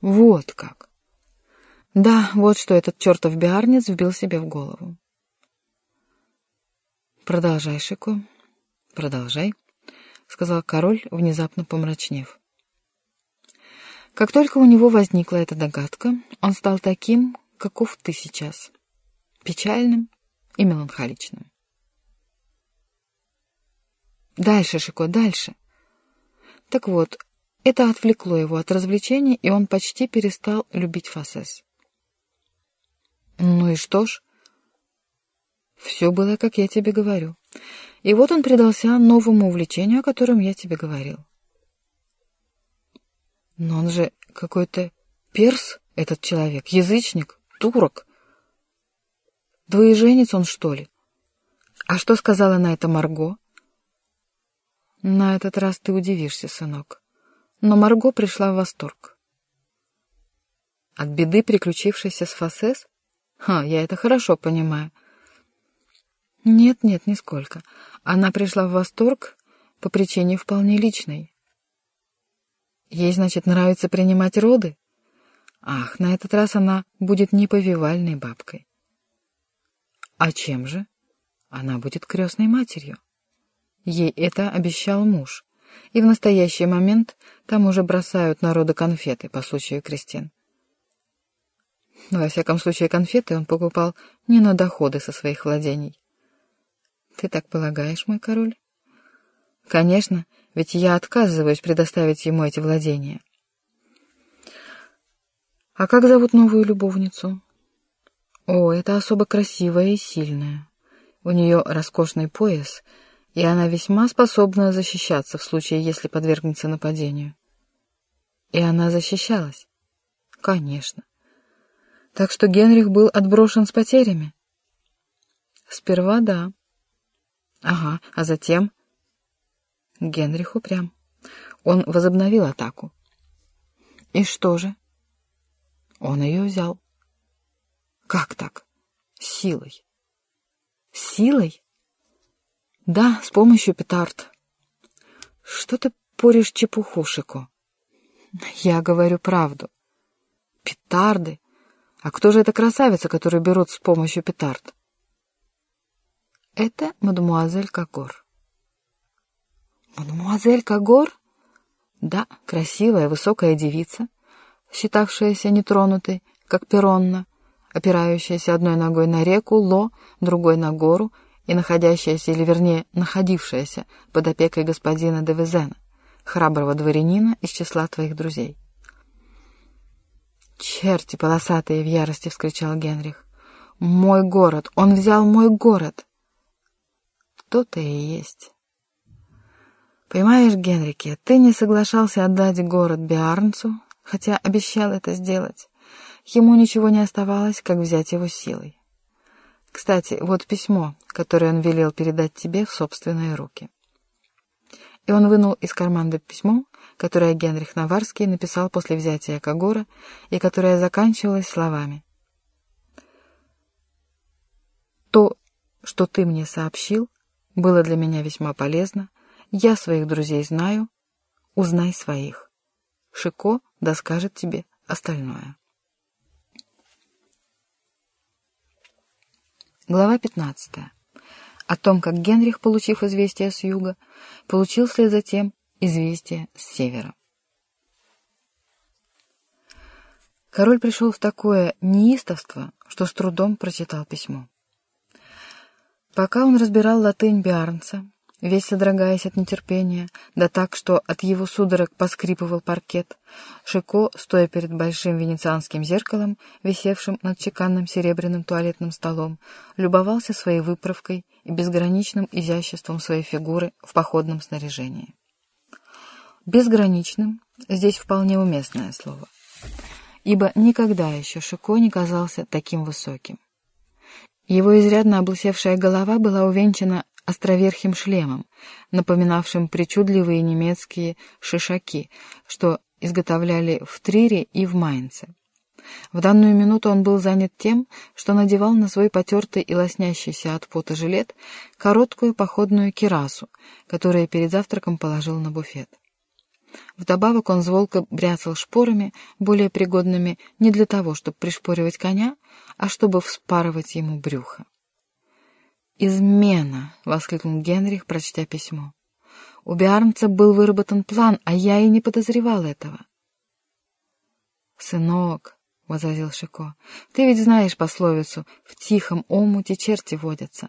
Вот как. Да, вот что этот чертов биарнец вбил себе в голову. Продолжай, Шико, продолжай, — сказал король, внезапно помрачнев. Как только у него возникла эта догадка, он стал таким, каков ты сейчас, печальным и меланхоличным. Дальше, Шико, дальше. Так вот, это отвлекло его от развлечений, и он почти перестал любить Фасес. Ну и что ж? Все было, как я тебе говорю. И вот он предался новому увлечению, о котором я тебе говорил. Но он же какой-то перс, этот человек, язычник, турок. Двоеженец он, что ли? А что сказала на это Марго? На этот раз ты удивишься, сынок. Но Марго пришла в восторг. От беды, приключившейся с Фасес? Ха, я это хорошо понимаю. Нет, нет, нисколько. Она пришла в восторг по причине вполне личной. Ей, значит, нравится принимать роды? Ах, на этот раз она будет не повивальной бабкой. А чем же? Она будет крестной матерью. Ей это обещал муж. И в настоящий момент там уже бросают народу конфеты по случаю крестин. Во всяком случае, конфеты он покупал не на доходы со своих владений. Ты так полагаешь, мой король? Конечно, ведь я отказываюсь предоставить ему эти владения. А как зовут новую любовницу? О, это особо красивая и сильная. У нее роскошный пояс, и она весьма способна защищаться в случае, если подвергнется нападению. И она защищалась? Конечно. Так что Генрих был отброшен с потерями? Сперва да. Ага, а затем... Генрих упрям. Он возобновил атаку. И что же? Он ее взял. Как так? Силой. Силой? Да, с помощью петард. Что ты поришь чепуху, Шико? Я говорю правду. Петарды? А кто же эта красавица, которую берут с помощью петард? Это мадемуазель Кокор. Мадемуазель Кагор? Да, красивая, высокая девица, считавшаяся нетронутой, как Перонна, опирающаяся одной ногой на реку Ло, другой на гору и находящаяся, или вернее, находившаяся под опекой господина де Везена, храброго дворянина из числа твоих друзей. «Черти полосатые!» — в ярости вскричал Генрих. «Мой город! Он взял мой город!» «То-то и есть!» Понимаешь, Генрике, ты не соглашался отдать город Биарнцу, хотя обещал это сделать. Ему ничего не оставалось, как взять его силой. Кстати, вот письмо, которое он велел передать тебе в собственные руки. И он вынул из кармана письмо, которое Генрих Наварский написал после взятия Кагора и которое заканчивалось словами. «То, что ты мне сообщил, было для меня весьма полезно, я своих друзей знаю, узнай своих. Шико доскажет тебе остальное. Глава 15. О том, как Генрих, получив известие с юга, получил вслед за тем известие с севера. Король пришел в такое неистовство, что с трудом прочитал письмо. Пока он разбирал латынь Биарнца, весь содрогаясь от нетерпения, да так, что от его судорог поскрипывал паркет. Шико, стоя перед большим венецианским зеркалом, висевшим над чеканным серебряным туалетным столом, любовался своей выправкой и безграничным изяществом своей фигуры в походном снаряжении. Безграничным — здесь вполне уместное слово, ибо никогда еще Шико не казался таким высоким. Его изрядно облысевшая голова была увенчана островерхим шлемом, напоминавшим причудливые немецкие шишаки, что изготовляли в Трире и в Майнце. В данную минуту он был занят тем, что надевал на свой потертый и лоснящийся от пота жилет короткую походную кирасу, которую перед завтраком положил на буфет. Вдобавок он зволко бряцал шпорами, более пригодными не для того, чтобы пришпоривать коня, а чтобы вспарывать ему брюхо. «Измена!» — воскликнул Генрих, прочтя письмо. «У Биарнца был выработан план, а я и не подозревал этого». «Сынок», — возразил Шико, — «ты ведь знаешь пословицу «в тихом омуте черти водятся».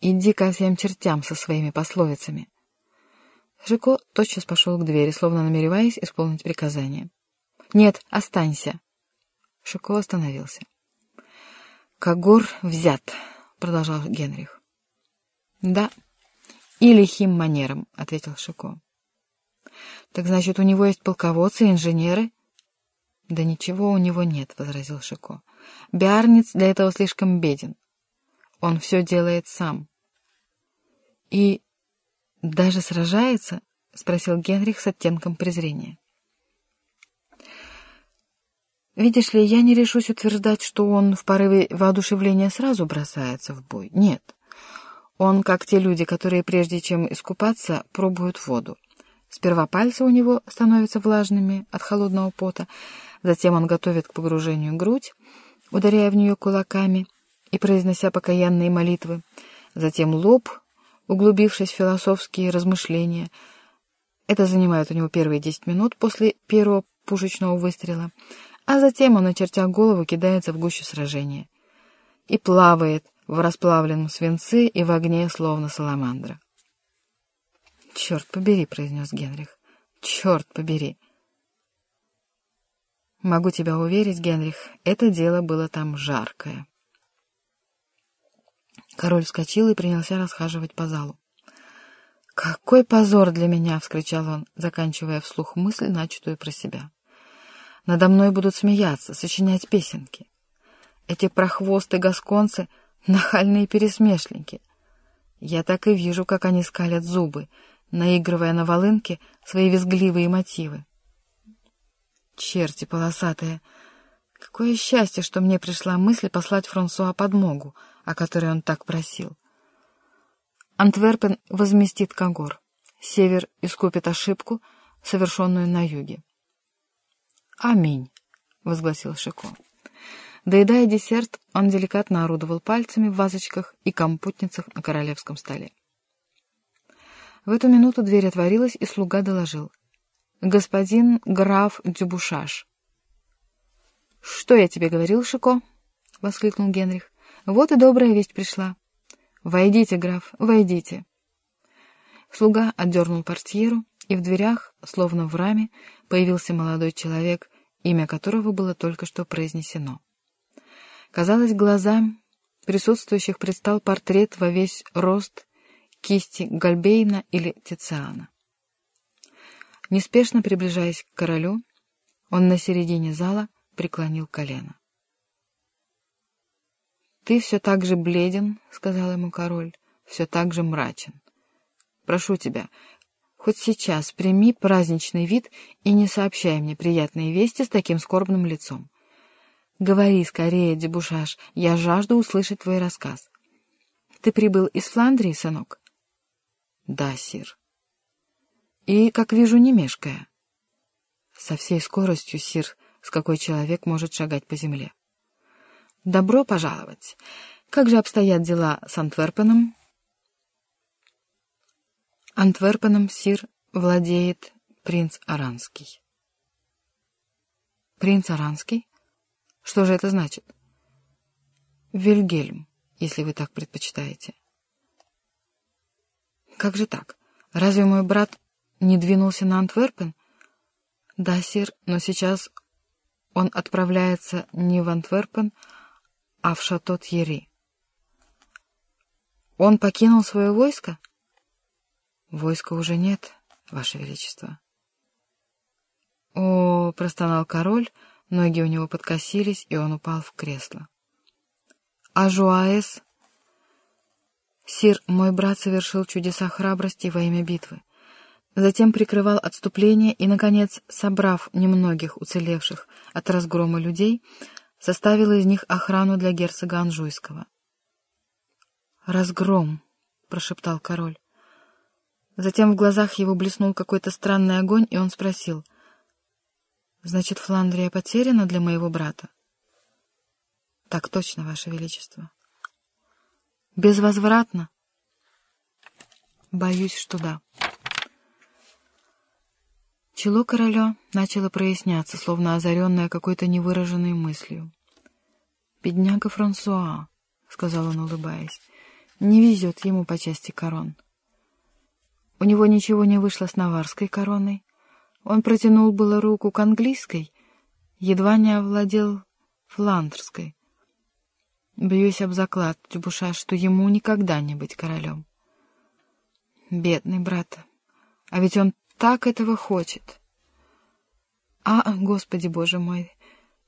Иди ко всем чертям со своими пословицами. Жико тотчас пошел к двери, словно намереваясь исполнить приказание. «Нет, останься!» Шико остановился. «Кагор взят», — продолжал Генрих. «Да, и лихим манером», — ответил Шико. «Так значит, у него есть полководцы инженеры?» «Да ничего у него нет», — возразил Шико. «Биарниц для этого слишком беден. Он все делает сам». «И «Даже сражается?» — спросил Генрих с оттенком презрения. «Видишь ли, я не решусь утверждать, что он в порыве воодушевления сразу бросается в бой. Нет. Он, как те люди, которые прежде чем искупаться, пробуют воду. Сперва пальцы у него становятся влажными от холодного пота, затем он готовит к погружению грудь, ударяя в нее кулаками и произнося покаянные молитвы, затем лоб — углубившись в философские размышления. Это занимает у него первые десять минут после первого пушечного выстрела, а затем он, очертя голову, кидается в гущу сражения и плавает в расплавленном свинце и в огне, словно саламандра. «Черт побери», — произнес Генрих, — «черт побери». Могу тебя уверить, Генрих, это дело было там жаркое. Король вскочил и принялся расхаживать по залу. «Какой позор для меня!» — вскричал он, заканчивая вслух мысль, начатую про себя. «Надо мной будут смеяться, сочинять песенки. Эти прохвосты-гасконцы — нахальные пересмешники. Я так и вижу, как они скалят зубы, наигрывая на волынке свои визгливые мотивы. Черти полосатые! Какое счастье, что мне пришла мысль послать Франсуа подмогу, о которой он так просил. Антверпен возместит Кагор. Север искупит ошибку, совершенную на юге. «Аминь», — возгласил Шико. Доедая десерт, он деликатно орудовал пальцами в вазочках и компотницах на королевском столе. В эту минуту дверь отворилась, и слуга доложил. «Господин граф Дюбушаш». «Что я тебе говорил, Шико?» — воскликнул Генрих. Вот и добрая весть пришла. Войдите, граф, войдите. Слуга отдернул портьеру, и в дверях, словно в раме, появился молодой человек, имя которого было только что произнесено. Казалось, глазам присутствующих предстал портрет во весь рост кисти Гальбейна или Тициана. Неспешно приближаясь к королю, он на середине зала преклонил колено. «Ты все так же бледен», — сказал ему король, — «все так же мрачен. Прошу тебя, хоть сейчас прими праздничный вид и не сообщай мне приятные вести с таким скорбным лицом. Говори скорее, Дебушаш, я жажду услышать твой рассказ. Ты прибыл из Фландрии, сынок?» «Да, сир». «И, как вижу, не мешкая». «Со всей скоростью, сир, с какой человек может шагать по земле». Добро пожаловать. Как же обстоят дела с Антверпеном? Антверпеном сир владеет принц Аранский. Принц Аранский? Что же это значит? Вильгельм, если вы так предпочитаете. Как же так? Разве мой брат не двинулся на Антверпен? Да, сир, но сейчас он отправляется не в Антверпен, а в Шато-Тьери. Он покинул свое войско? Войска уже нет, Ваше Величество. О, простонал король, ноги у него подкосились, и он упал в кресло. А Жуаэс? Сир, мой брат совершил чудеса храбрости во имя битвы. Затем прикрывал отступление и, наконец, собрав немногих уцелевших от разгрома людей, составила из них охрану для герцога Анжуйского. «Разгром», — прошептал король. Затем в глазах его блеснул какой-то странный огонь, и он спросил, «Значит, Фландрия потеряна для моего брата?» «Так точно, Ваше Величество». «Безвозвратно?» «Боюсь, что да». Чело короля начало проясняться, словно озаренное какой-то невыраженной мыслью. «Бедняга Франсуа», — сказал он, улыбаясь, — «не везет ему по части корон». У него ничего не вышло с наварской короной. Он протянул было руку к английской, едва не овладел фландерской. Бьюсь об заклад, Дюбуша, что ему никогда не быть королем. Бедный брат, а ведь он так этого хочет. А, Господи Боже мой,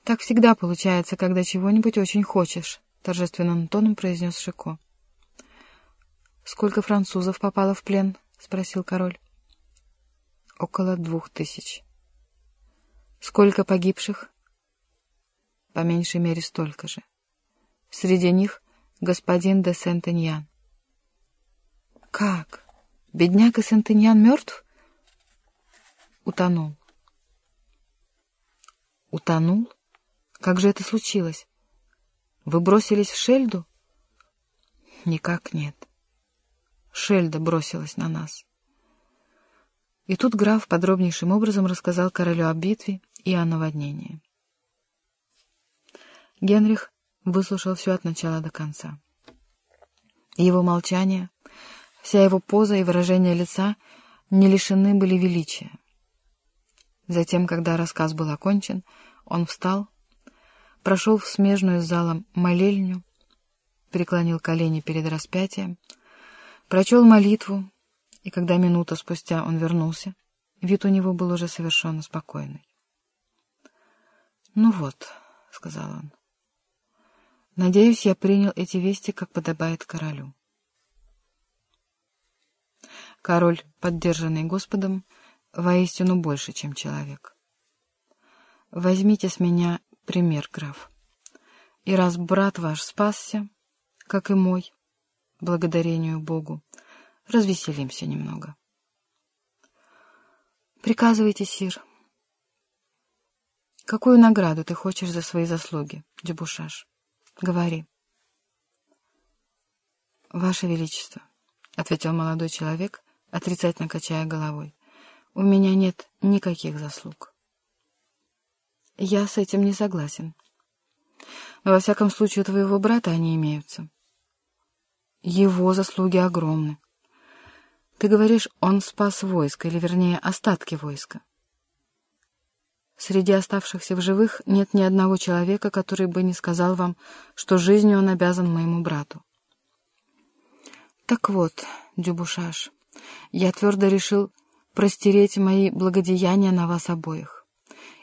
так всегда получается, когда чего-нибудь очень хочешь, торжественным тоном произнес Шико. Сколько французов попало в плен? — спросил король. — Около двух тысяч. — Сколько погибших? — По меньшей мере столько же. Среди них господин де Сентеньян. — Как? Бедняка Сентеньян мертв? — Утонул. — Утонул? Как же это случилось? Вы бросились в Шельду? — Никак нет. — Шельда бросилась на нас. И тут граф подробнейшим образом рассказал королю о битве и о наводнении. Генрих выслушал все от начала до конца. Его молчание, вся его поза и выражение лица не лишены были величия. Затем, когда рассказ был окончен, он встал, прошел в смежную с залом молельню, преклонил колени перед распятием, Прочел молитву, и когда минута спустя он вернулся, вид у него был уже совершенно спокойный. «Ну вот», — сказал он, — «надеюсь, я принял эти вести, как подобает королю». Король, поддержанный Господом, воистину больше, чем человек. Возьмите с меня пример, граф. И раз брат ваш спасся, как и мой, благодарению Богу. Развеселимся немного. Приказывайте, сир. Какую награду ты хочешь за свои заслуги, Дебушаш? Говори. Ваше Величество, — ответил молодой человек, отрицательно качая головой, — у меня нет никаких заслуг. Я с этим не согласен. Но, во всяком случае, у твоего брата они имеются. Его заслуги огромны. Ты говоришь, он спас войско, или, вернее, остатки войска. Среди оставшихся в живых нет ни одного человека, который бы не сказал вам, что жизнью он обязан моему брату. Так вот, Дюбушаш, я твердо решил простереть мои благодеяния на вас обоих.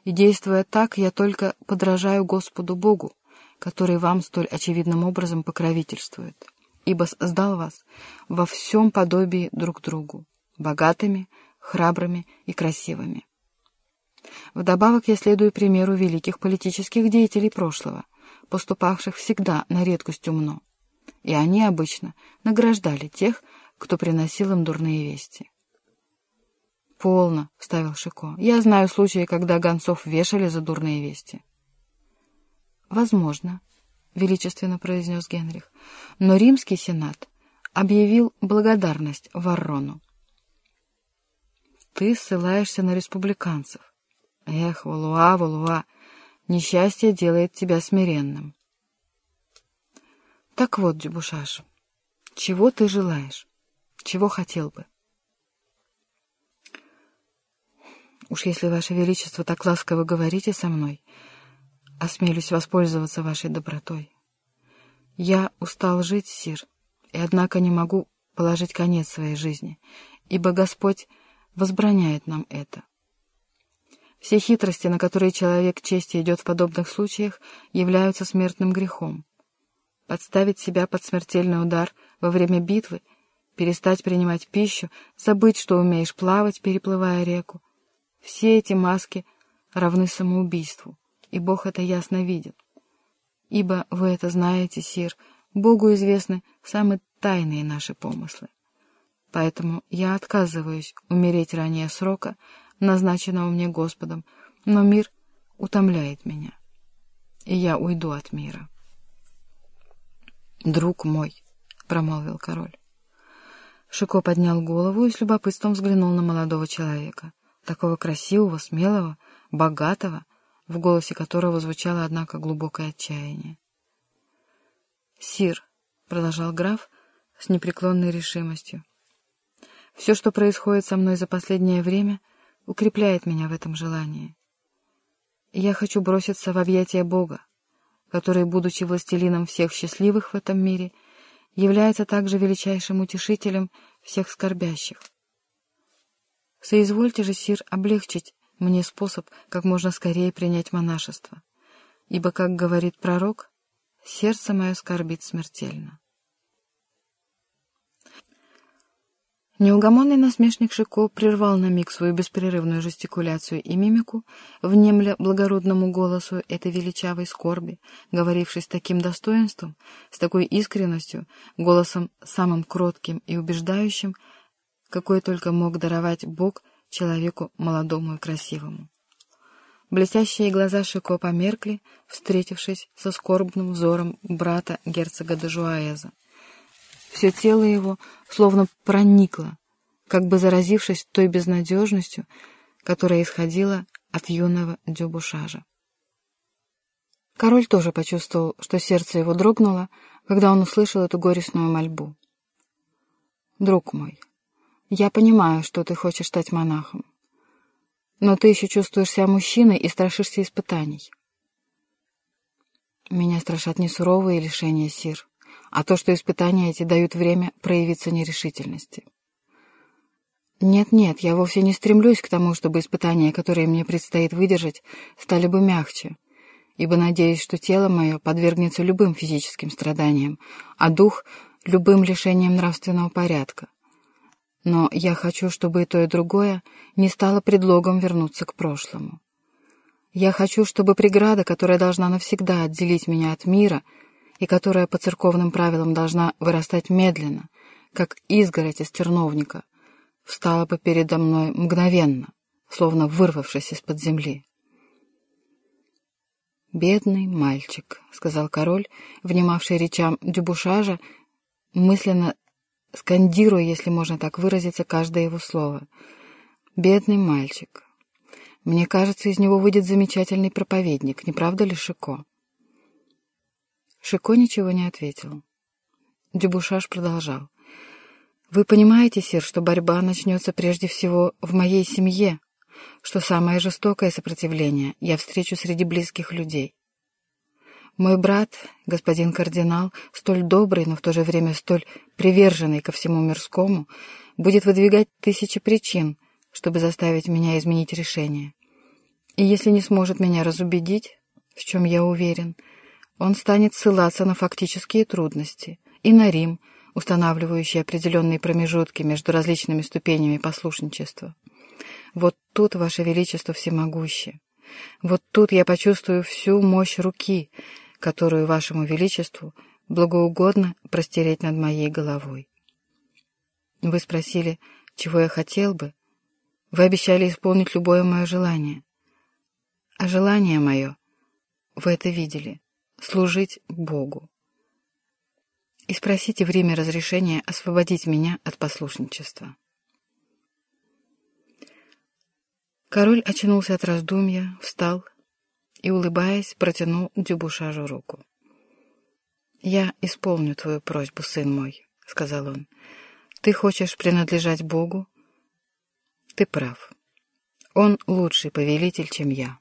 И, действуя так, я только подражаю Господу Богу, который вам столь очевидным образом покровительствует ибо создал вас во всем подобии друг другу, богатыми, храбрыми и красивыми. Вдобавок я следую примеру великих политических деятелей прошлого, поступавших всегда на редкость умно, и они обычно награждали тех, кто приносил им дурные вести. «Полно», — вставил Шико. «Я знаю случаи, когда гонцов вешали за дурные вести». «Возможно», — величественно произнес Генрих. Но римский сенат объявил благодарность Варрону. «Ты ссылаешься на республиканцев. Эх, Валуа, Валуа, несчастье делает тебя смиренным». «Так вот, Дюбушаш, чего ты желаешь? Чего хотел бы?» «Уж если, Ваше Величество, так ласково говорите со мной, осмелюсь воспользоваться вашей добротой. Я устал жить, Сир, и однако не могу положить конец своей жизни, ибо Господь возбраняет нам это. Все хитрости, на которые человек чести идет в подобных случаях, являются смертным грехом. Подставить себя под смертельный удар во время битвы, перестать принимать пищу, забыть, что умеешь плавать, переплывая реку. Все эти маски равны самоубийству и Бог это ясно видит. Ибо вы это знаете, сир, Богу известны самые тайные наши помыслы. Поэтому я отказываюсь умереть ранее срока, назначенного мне Господом, но мир утомляет меня, и я уйду от мира. «Друг мой», — промолвил король. Шико поднял голову и с любопытством взглянул на молодого человека, такого красивого, смелого, богатого, в голосе которого звучало, однако, глубокое отчаяние. «Сир», — продолжал граф с непреклонной решимостью, — «все, что происходит со мной за последнее время, укрепляет меня в этом желании. Я хочу броситься в объятия Бога, который, будучи властелином всех счастливых в этом мире, является также величайшим утешителем всех скорбящих. Соизвольте же, сир, облегчить мне способ как можно скорее принять монашество, ибо, как говорит пророк, сердце мое скорбит смертельно. Неугомонный насмешник Шико прервал на миг свою беспрерывную жестикуляцию и мимику, внемля благородному голосу этой величавой скорби, говорившей с таким достоинством, с такой искренностью, голосом самым кротким и убеждающим, какой только мог даровать Бог человеку молодому и красивому. Блестящие глаза Шико померкли, встретившись со скорбным взором брата герцога де Жуаэза. Все тело его словно проникло, как бы заразившись той безнадежностью, которая исходила от юного дюбушажа. Король тоже почувствовал, что сердце его дрогнуло, когда он услышал эту горестную мольбу. «Друг мой, я понимаю, что ты хочешь стать монахом, но ты еще чувствуешь себя мужчиной и страшишься испытаний. Меня страшат не суровые лишения, Сир, а то, что испытания эти дают время проявиться нерешительности. Нет-нет, я вовсе не стремлюсь к тому, чтобы испытания, которые мне предстоит выдержать, стали бы мягче, ибо надеюсь, что тело мое подвергнется любым физическим страданиям, а дух — любым лишениям нравственного порядка. Но я хочу, чтобы и то, и другое не стало предлогом вернуться к прошлому. Я хочу, чтобы преграда, которая должна навсегда отделить меня от мира — и которая по церковным правилам должна вырастать медленно, как изгородь из терновника, встала бы передо мной мгновенно, словно вырвавшись из-под земли. «Бедный мальчик», — сказал король, внимавший речам Дюбушажа, мысленно скандируя, если можно так выразиться, каждое его слово. «Бедный мальчик. Мне кажется, из него выйдет замечательный проповедник, не правда ли, Шико?» Шико ничего не ответил. Дюбушаш продолжал. «Вы понимаете, сир, что борьба начнется прежде всего в моей семье, что самое жестокое сопротивление я встречу среди близких людей. Мой брат, господин кардинал, столь добрый, но в то же время столь приверженный ко всему мирскому, будет выдвигать тысячи причин, чтобы заставить меня изменить решение. И если не сможет меня разубедить, в чем я уверен, — он станет ссылаться на фактические трудности и на Рим, устанавливающий определенные промежутки между различными ступенями послушничества. Вот тут, Ваше Величество всемогущее, вот тут я почувствую всю мощь руки, которую Вашему Величеству благоугодно простереть над моей головой. Вы спросили, чего я хотел бы? Вы обещали исполнить любое мое желание. А желание мое, вы это видели, служить Богу. И спросите время разрешения освободить меня от послушничества. Король очнулся от раздумья, встал и, улыбаясь, протянул Дюбушажу руку. «Я исполню твою просьбу, сын мой», — сказал он. «Ты хочешь принадлежать Богу? Ты прав. Он лучший повелитель, чем я».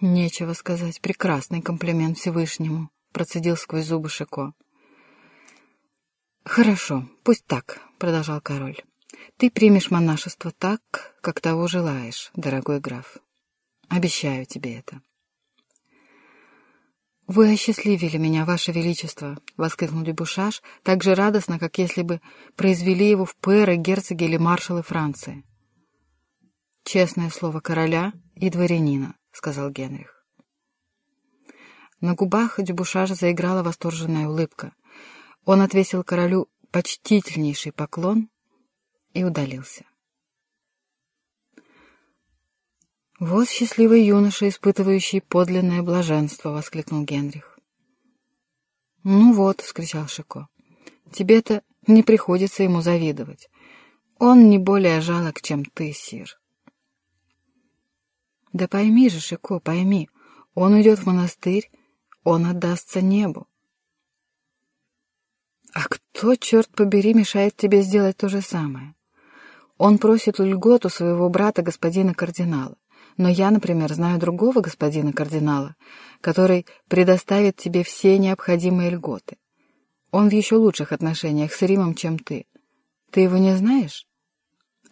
«Нечего сказать. Прекрасный комплимент Всевышнему», — процедил сквозь зубы Шико. «Хорошо, пусть так», — продолжал король. «Ты примешь монашество так, как того желаешь, дорогой граф. Обещаю тебе это». «Вы осчастливили меня, Ваше Величество!» — воскликнул Дебушаш, так же радостно, как если бы произвели его в пэры, герцоги или маршалы Франции. Честное слово короля и дворянина. — сказал Генрих. На губах Дюбушажа заиграла восторженная улыбка. Он отвесил королю почтительнейший поклон и удалился. «Вот счастливый юноша, испытывающий подлинное блаженство!» — воскликнул Генрих. «Ну вот», — вскричал Шико, — «тебе-то не приходится ему завидовать. Он не более жалок, чем ты, Сир». «Да пойми же, Шико, пойми, он уйдет в монастырь, он отдастся небу. А кто, черт побери, мешает тебе сделать то же самое? Он просит льготу своего брата, господина кардинала. Но я, например, знаю другого господина кардинала, который предоставит тебе все необходимые льготы. Он в еще лучших отношениях с Римом, чем ты. Ты его не знаешь?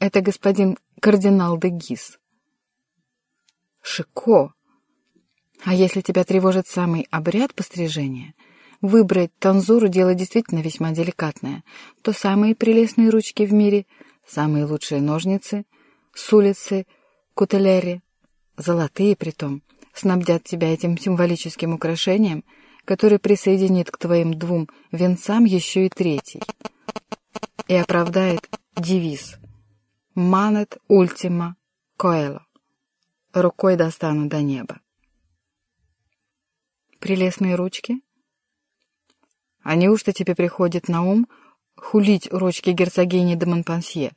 Это господин кардинал де Гис. Шико! А если тебя тревожит самый обряд пострижения — Выбрать танзуру — дело действительно весьма деликатное. То самые прелестные ручки в мире, самые лучшие ножницы, с улицы Кутелери, золотые притом, снабдят тебя этим символическим украшением, которое присоединит к твоим двум венцам еще и третий и оправдает девиз «Манет ультима коэло» — «Рукой достану до неба». Прелестные ручки — а неужто тебе приходит на ум хулить ручки герцогини де Монпансье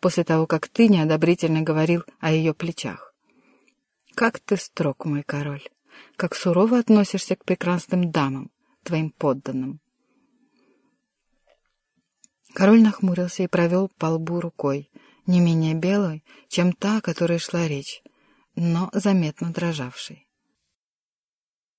после того, как ты неодобрительно говорил о ее плечах? Как ты строг, мой король, как сурово относишься к прекрасным дамам, твоим подданным. Король нахмурился и провел по лбу рукой, не менее белой, чем та, о которой шла речь, но заметно дрожавшей.